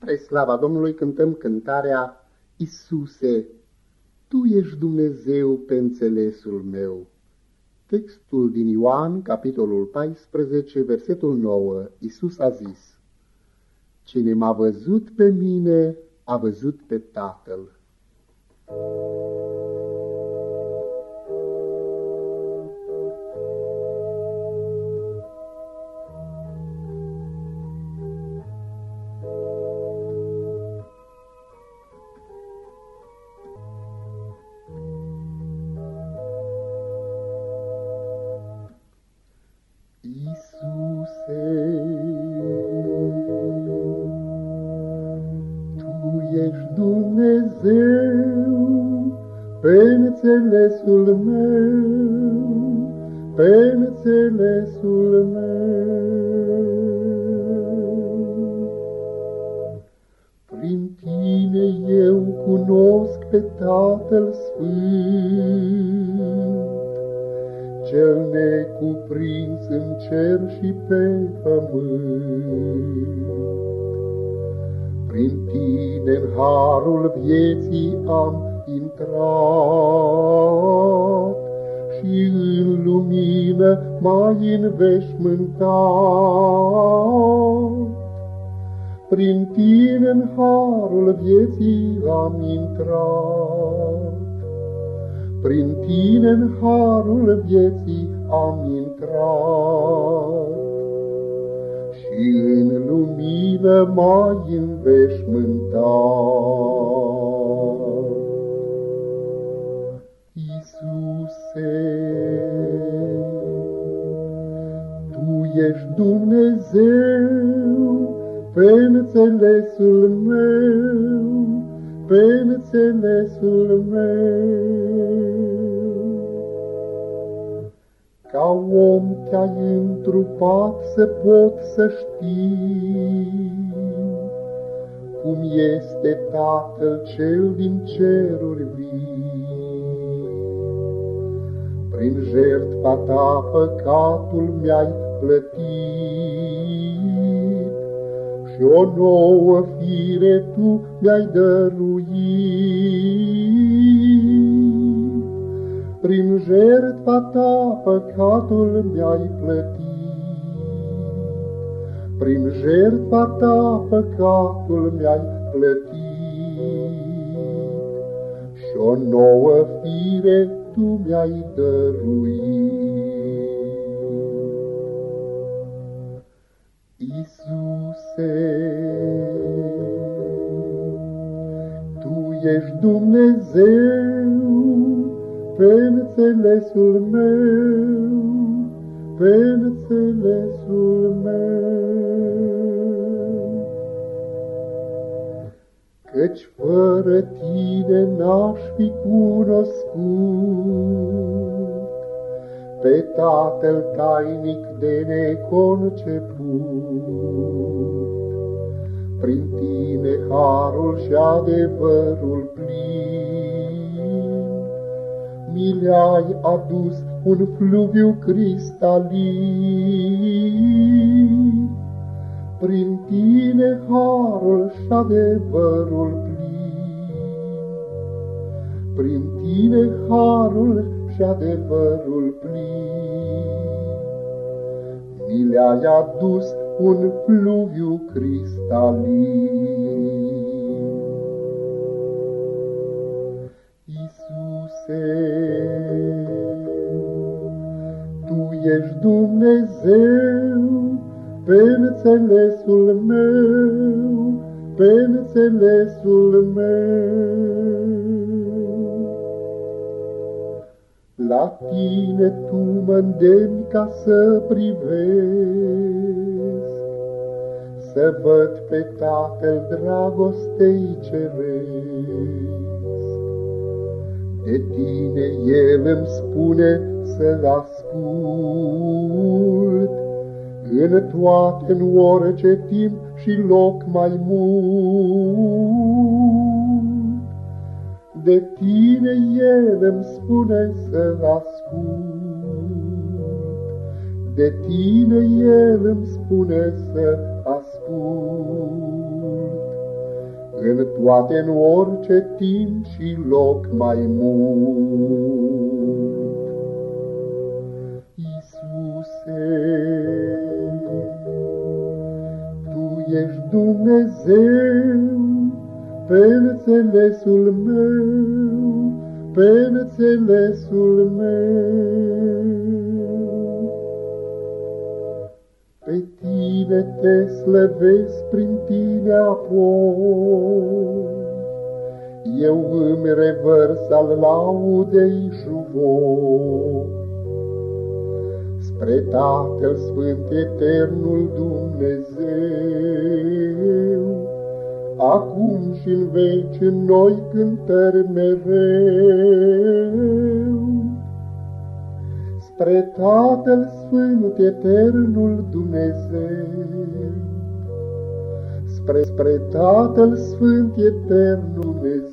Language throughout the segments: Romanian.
Spre slava Domnului cântăm cântarea Isuse, Tu ești Dumnezeu pe înțelesul meu. Textul din Ioan, capitolul 14, versetul 9, Isus a zis, Cine m-a văzut pe mine, a văzut pe Tatăl. ești pe înțelesul meu, pe înțelesul meu. Prin tine eu cunosc pe Tatăl Sfânt, cel necuprins în cer și pe pământ. Prin tine în harul vieții am intrat și în lumină mai înveșmântat. Prin tine în harul vieții am intrat, prin tine în harul vieții am intrat și în lumină mai înveșmântat. Iisuse, Tu ești Dumnezeu pe înțelesul meu, pe înțelesul meu. Ca om te-ai întrupat să pot să știi Cum este Tatăl cel din ceruri vii. Prin jertfa ta păcatul mi-ai plătit. Și o nouă fire tu mi-ai dăruit. Prin jertfa ta păcatul mi-ai plătit, Prin jertfa ta păcatul mi-ai plătit, Și o nouă fire tu mi-ai dăruit. Iisuse, Tu ești Dumnezeu, pe înțelesul meu, pe înțelesul meu. Căci fără tine n-aș fi cunoscut pe Tatăl tainic de neconceput. Prin tine harul și adevărul plin, mi le-ai adus un fluviu cristalin. Prin tine harul și adevărul plin, Prin tine harul și adevărul plin, Mi le-ai adus un fluviu cristalin. ești Dumnezeu, pe înțelesul meu, pe înțelesul meu. La tine tu mă îndemni ca să privesc, Să văd pe Tatăl dragostei cerești. De tine El îmi spune să-L ascult, În toate, în orice timp și loc mai mult. De tine El îmi spune să-L ascult, De tine El îmi spune să ascult. în toate, în orice timp și loc mai mult. Iisuse, ești Dumnezeu, pe înțelesul meu, pe înțelesul meu. Pe tine te slăvesc prin tine apoi, Eu îmi revărs al laudei juvoi. Spre Tatăl Sfânt Eternul Dumnezeu, acum și în veci în noi cântări mereu. Spre Tatăl Sfânt, Eternul Dumnezeu, Spre, spre Tatăl Sfânt, Eternul Dumnezeu,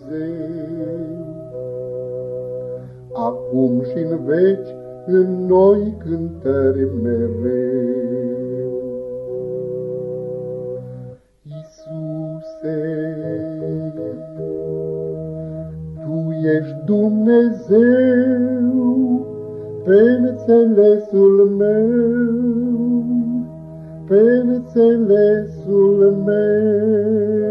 Acum și în veci în noi cântări mereu. Ești Dumnezeu pe înțelesul meu, pe înțelesul meu.